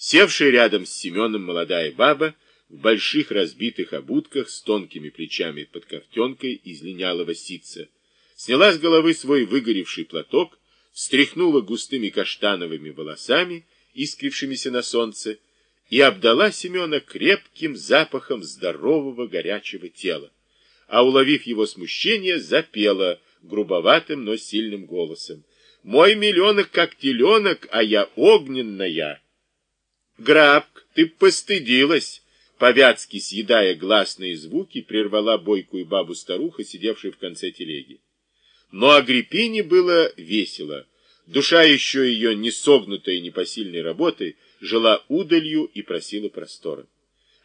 Севшая рядом с Семеном молодая баба в больших разбитых обутках с тонкими плечами под ковтенкой из линялого ситца сняла с головы свой выгоревший платок, встряхнула густыми каштановыми волосами, искрившимися на солнце, и обдала Семена крепким запахом здорового горячего тела, а, уловив его смущение, запела грубоватым, но сильным голосом. «Мой миллионок как теленок, а я огненная!» «Грабк, ты постыдилась!» Повятски, съедая гласные звуки, прервала бойкую бабу-старуха, сидевшую в конце телеги. Но Агриппине было весело. Душа еще ее не согнутая непосильной работой жила удалью и просила простора.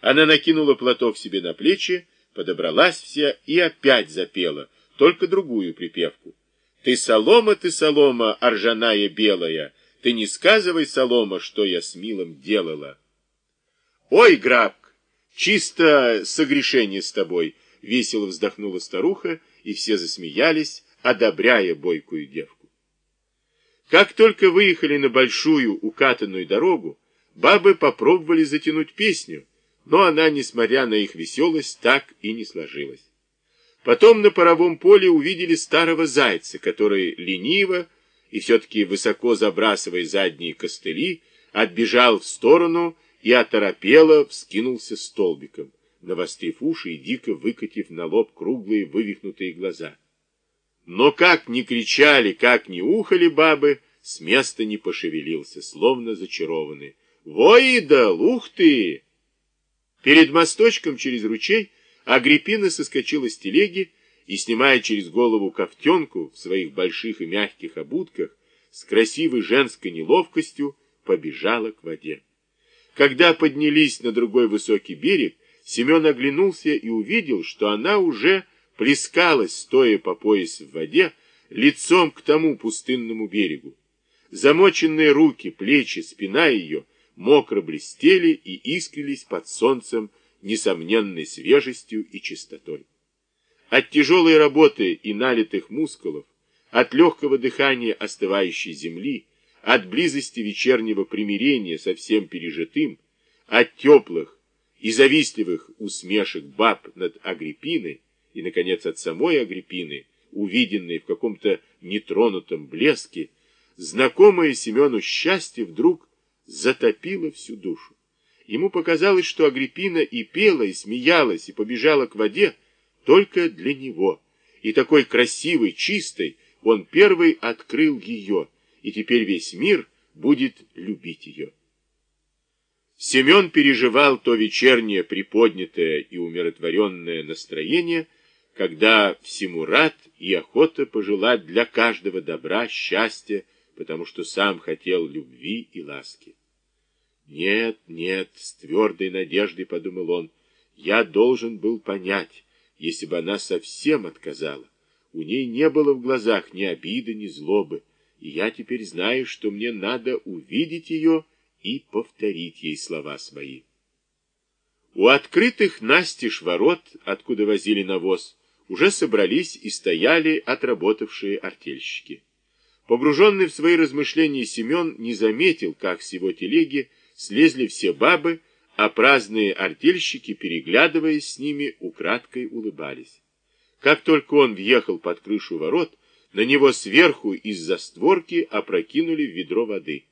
Она накинула платок себе на плечи, подобралась вся и опять запела, только другую припевку. «Ты солома, ты солома, оржаная белая, ты не сказывай, солома, что я с милым делала». «Ой, Грабк, чисто согрешение с тобой!» — весело вздохнула старуха, и все засмеялись, одобряя бойкую девку. Как только выехали на большую укатанную дорогу, бабы попробовали затянуть песню, но она, несмотря на их веселость, так и не сложилась. Потом на паровом поле увидели старого зайца, который лениво и все-таки высоко забрасывая задние костыли, отбежал в сторону и оторопело вскинулся столбиком, навострив уши и дико выкатив на лоб круглые вывихнутые глаза. Но как ни кричали, как ни ухали бабы, с места не пошевелился, словно зачарованный. «Воидол, ух ты!» Перед мосточком через ручей Агриппина соскочила с телеги и, снимая через голову ковтенку в своих больших и мягких обутках, с красивой женской неловкостью побежала к воде. Когда поднялись на другой высокий берег, Семен оглянулся и увидел, что она уже плескалась, стоя по пояс в воде, лицом к тому пустынному берегу. Замоченные руки, плечи, спина ее мокро блестели и искрились под солнцем несомненной свежестью и чистотой. От тяжелой работы и налитых мускулов, от легкого дыхания остывающей земли, от близости вечернего примирения со всем пережитым, от теплых и завистливых усмешек баб над Агриппиной, и, наконец, от самой Агриппины, увиденной в каком-то нетронутом блеске, знакомое Семену счастье вдруг затопило всю душу. Ему показалось, что Агриппина и пела, и смеялась, и побежала к воде только для него. И такой красивой, чистой он первый открыл ее, и теперь весь мир будет любить ее. Семен переживал то вечернее приподнятое и умиротворенное настроение, когда всему рад и охота пожелать для каждого добра, счастья, потому что сам хотел любви и ласки. Нет, нет, с твердой надеждой подумал он, я должен был понять, если бы она совсем отказала. У ней не было в глазах ни обиды, ни злобы, и я теперь знаю, что мне надо увидеть ее и повторить ей слова свои. У открытых настежь ворот, откуда возили навоз, уже собрались и стояли отработавшие артельщики. Погруженный в свои размышления Семен не заметил, как с его телеги слезли все бабы, а праздные артельщики, переглядываясь с ними, украдкой улыбались. Как только он въехал под крышу ворот, на него сверху из-за створки опрокинули ведро воды.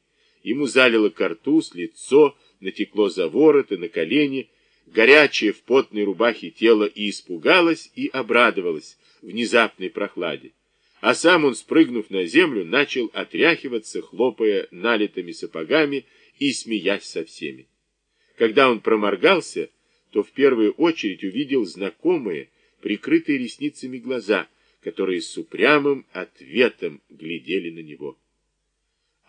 Ему залило картуз, лицо, натекло за ворот и на колени, горячее в потной рубахе тело и испугалось, и обрадовалось внезапной прохладе. А сам он, спрыгнув на землю, начал отряхиваться, хлопая налитыми сапогами и смеясь со всеми. Когда он проморгался, то в первую очередь увидел знакомые, прикрытые ресницами глаза, которые с упрямым ответом глядели на него.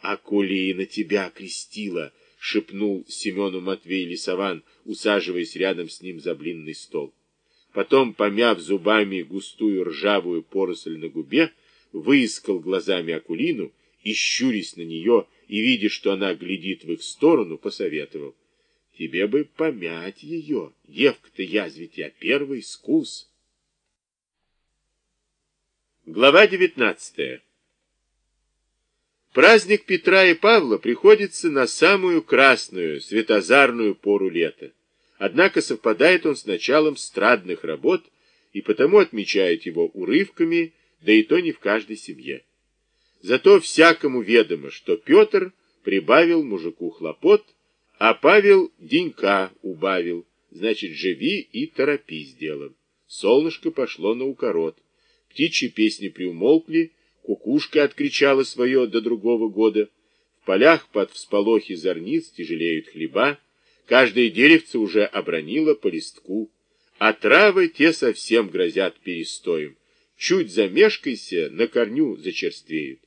«Акулина тебя крестила!» — шепнул Семену Матвей Лисован, усаживаясь рядом с ним за блинный стол. Потом, помяв зубами густую ржавую поросль на губе, выискал глазами Акулину и, щурясь на нее и видя, что она глядит в их сторону, посоветовал. Тебе бы помять ее, девка-то язвить я первый скус. Глава девятнадцатая Праздник Петра и Павла приходится на самую красную, светозарную пору лета. Однако совпадает он с началом страдных работ и потому отмечает его урывками, да и то не в каждой семье. Зато всякому ведомо, что Петр прибавил мужику хлопот, а Павел денька убавил, значит, живи и торопись делом. Солнышко пошло на укорот, птичьи песни приумолкли, кукушка откричала свое до другого года, в полях под всполохи зорниц тяжелеют хлеба, каждое деревце уже обронило по листку, а травы те совсем грозят перестоем, чуть замешкайся, на корню зачерствеют.